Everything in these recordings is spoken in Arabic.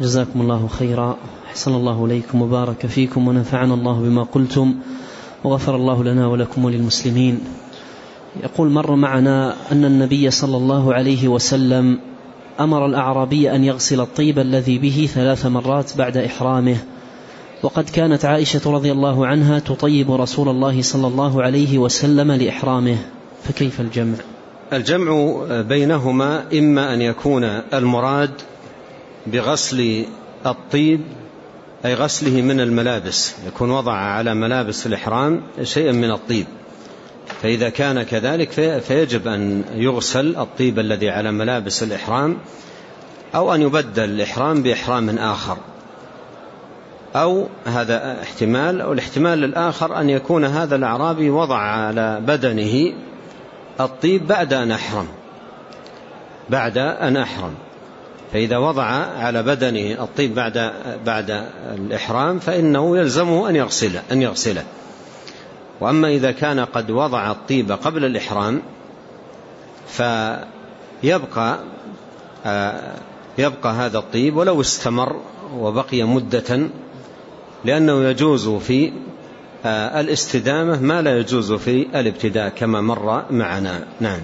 جزاكم الله خيرا. أحسن الله إليكم وبارك فيكم ونفعنا الله بما قلتم وغفر الله لنا ولكم وللمسلمين. يقول مر معنا أن النبي صلى الله عليه وسلم أمر الأعرابي أن يغسل الطيب الذي به ثلاث مرات بعد إحرامه. وقد كانت عائشة رضي الله عنها تطيب رسول الله صلى الله عليه وسلم لإحرامه. فكيف الجمع؟ الجمع بينهما إما أن يكون المراد بغسل الطيب أي غسله من الملابس يكون وضع على ملابس الإحرام شيئا من الطيب. فإذا كان كذلك فيجب أن يغسل الطيب الذي على ملابس الإحرام أو أن يبدل الإحرام بإحرام آخر. أو هذا احتمال أو الاحتمال الآخر أن يكون هذا الأعرابي وضع على بدنه الطيب بعد أن أحرم. بعد أن أحرم. فإذا وضع على بدنه الطيب بعد بعد الإحرام فإنه يلزمه أن يغسله أن يغسله. وأما إذا كان قد وضع الطيب قبل الإحرام فيبقى يبقى هذا الطيب ولو استمر وبقي مدة لأنه يجوز في الاستدامة ما لا يجوز في الابتداء كما مر معنا. نعم.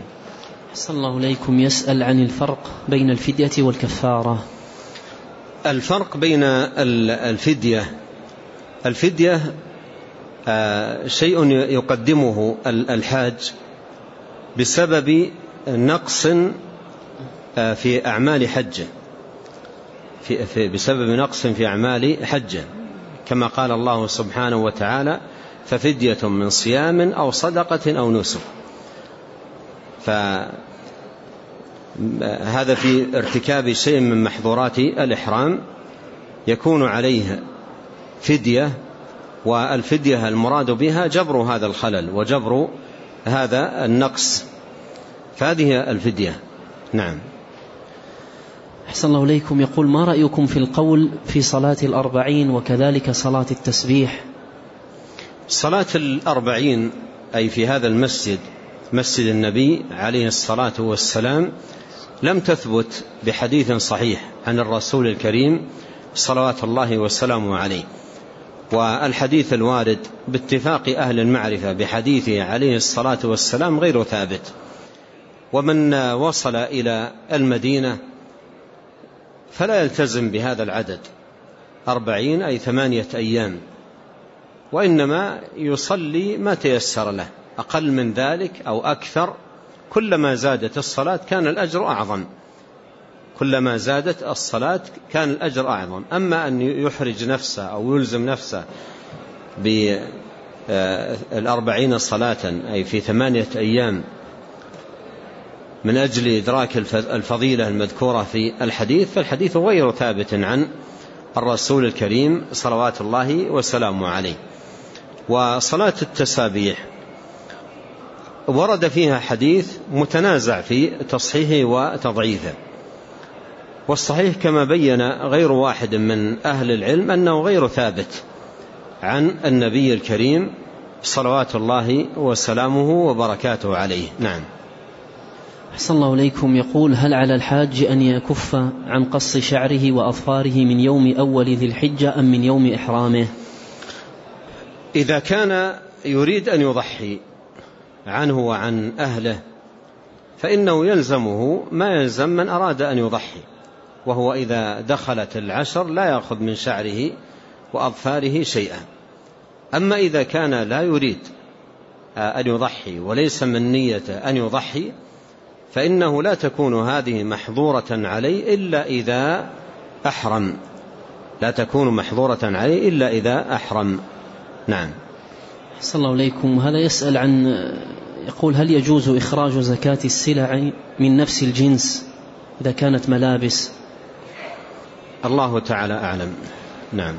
صلى الله عليكم يسأل عن الفرق بين الفدية والكفارة. الفرق بين الفدية. الفدية شيء يقدمه الحاج بسبب نقص في أعمال حجة. بسبب نقص في أعمال حجة. كما قال الله سبحانه وتعالى ففدية من صيام أو صدقة أو نسك. فهذا في ارتكاب شيء من محظورات الإحرام. يكون عليه فدية والفدية المراد بها جبر هذا الخلل وجبر هذا النقص. فهذه الفدية. نعم. أحسن الله إليكم. يقول ما رأيكم في القول في صلاة الأربعين وكذلك صلاة التسبيح؟ صلاة الأربعين أي في هذا المسجد مسجد النبي عليه الصلاة والسلام لم تثبت بحديث صحيح عن الرسول الكريم صلوات الله وسلامه عليه. والحديث الوارد باتفاق أهل المعرفة بحديثه عليه الصلاة والسلام غير ثابت. ومن وصل إلى المدينة فلا يلتزم بهذا العدد أربعين أي ثمانية أيام وإنما يصلي ما تيسر له. أقل من ذلك أو أكثر كلما زادت الصلاة كان الأجر أعظم. كلما زادت الصلاة كان الأجر أعظم. أما أن يحرج نفسه أو يلزم نفسه بالأربعين صلاة أي في ثمانية أيام من أجل إدراك الفضيلة المذكورة في الحديث فالحديث غير ثابت عن الرسول الكريم صلوات الله وسلامه عليه. وصلاة التسابيح ورد فيها حديث متنازع في تصحيحه وتضعيفه. والصحيح كما بين غير واحد من أهل العلم أنه غير ثابت عن النبي الكريم صلوات الله وسلامه وبركاته عليه. نعم. أحسن الله إليكم. يقول هل على الحاج أن يكف عن قص شعره وأظفاره من يوم أول ذي الحجة أم من يوم إحرامه؟ إذا كان يريد أن يضحي عنه وعن أهله فإنه يلزمه ما يلزم من أراد أن يضحي وهو إذا دخلت العشر لا يأخذ من شعره وأظفاره شيئا. أما إذا كان لا يريد أن يضحي وليس من نيته أن يضحي فإنه لا تكون هذه محظورة عليه إلا إذا أحرم. لا تكون محظورة عليه إلا إذا أحرم. نعم. صلى الله عليكم هذا يسأل عن يقول هل يجوز إخراج زكاة السلع من نفس الجنس إذا كانت ملابس؟ الله تعالى أعلم. نعم.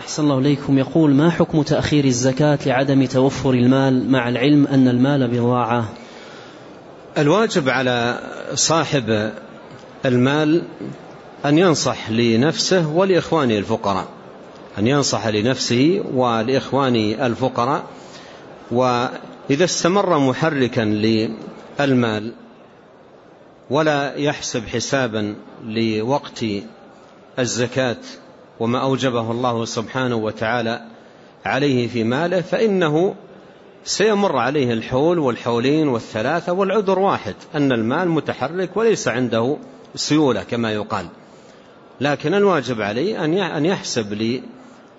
أحسن الله إليكم. يقول ما حكم تأخير الزكاة لعدم توفر المال مع العلم أن المال بضاعة؟ الواجب على صاحب المال أن ينصح لنفسه ولإخوانه الفقراء. أن ينصح لنفسه ولإخوانه الفقراء وإذا استمر محركا للمال ولا يحسب حسابا لوقت الزكاة وما أوجبه الله سبحانه وتعالى عليه في ماله فإنه سيمر عليه الحول والحولين والثلاثة والعذر واحد أن المال متحرك وليس عنده سيولة كما يقال. لكن الواجب عليه أن يحسب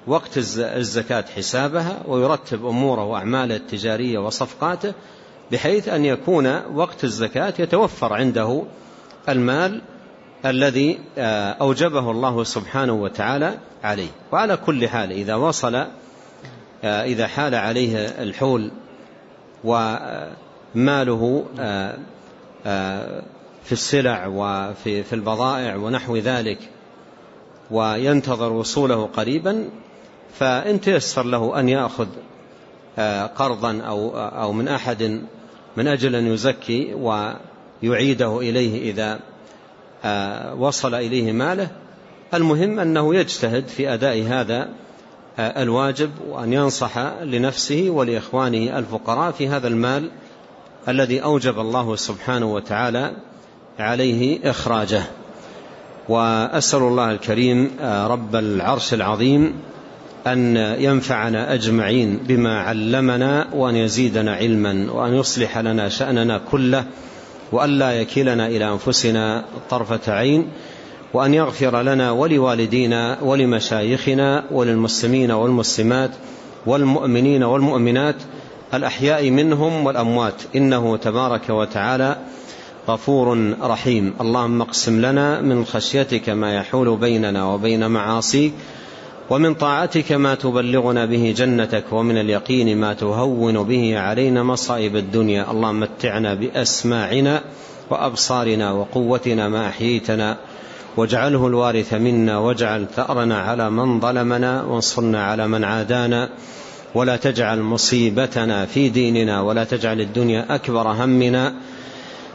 لوقت الزكاة حسابها ويرتب أموره وأعماله التجارية وصفقاته بحيث أن يكون وقت الزكاة يتوفر عنده المال الذي أوجبه الله سبحانه وتعالى عليه. وعلى كل حال إذا وصل إذا حال عليه الحول وماله في السلع وفي في البضائع ونحو ذلك وينتظر وصوله قريبا فإن تيسر له أن يأخذ قرضا أو, أو من أحد من أجل أن يزكي ويعيده إليه إذا وصل إليه ماله. المهم أنه يجتهد في أداء هذا الواجب وأن ينصح لنفسه ولإخوانه الفقراء في هذا المال الذي أوجب الله سبحانه وتعالى عليه إخراجه. وأسأل الله الكريم رب العرش العظيم أن ينفعنا أجمعين بما علمنا وأن يزيدنا علما وأن يصلح لنا شأننا كله وأن لا يكلنا إلى أنفسنا طرفة عين وأن يغفر لنا ولوالدينا ولمشايخنا وللمسلمين والمسلمات والمؤمنين والمؤمنات الأحياء منهم والأموات. إنه تبارك وتعالى غفور رحيم. اللهم اقسم لنا من خشيتك ما يحول بيننا وبين معاصيك ومن طاعتك ما تبلغنا به جنتك ومن اليقين ما تهون به علينا مصائب الدنيا. اللهم متعنا بأسماعنا وأبصارنا وقوتنا ما أحييتنا واجعله الوارث منا واجعل ثأرنا على من ظلمنا وانصرنا على من عادانا. ولا تجعل مصيبتنا في ديننا ولا تجعل الدنيا أكبر همنا.